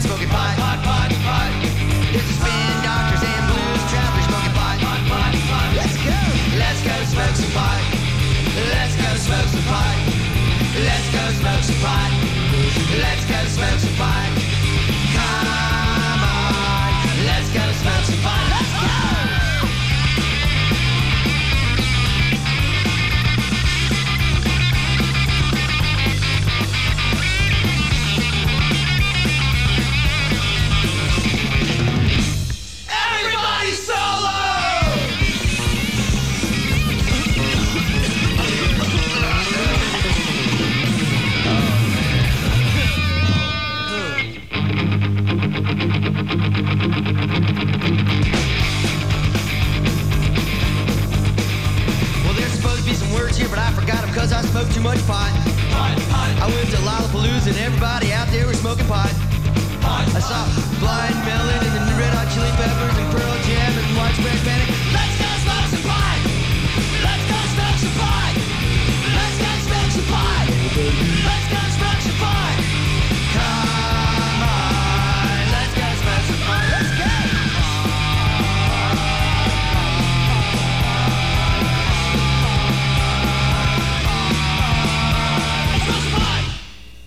smoking pot, pot, pot, pot. It's a spin. too much pot. pot, pot. I went to Lollapalooza and everybody out there was smoking pot. pot I saw pot. blind melon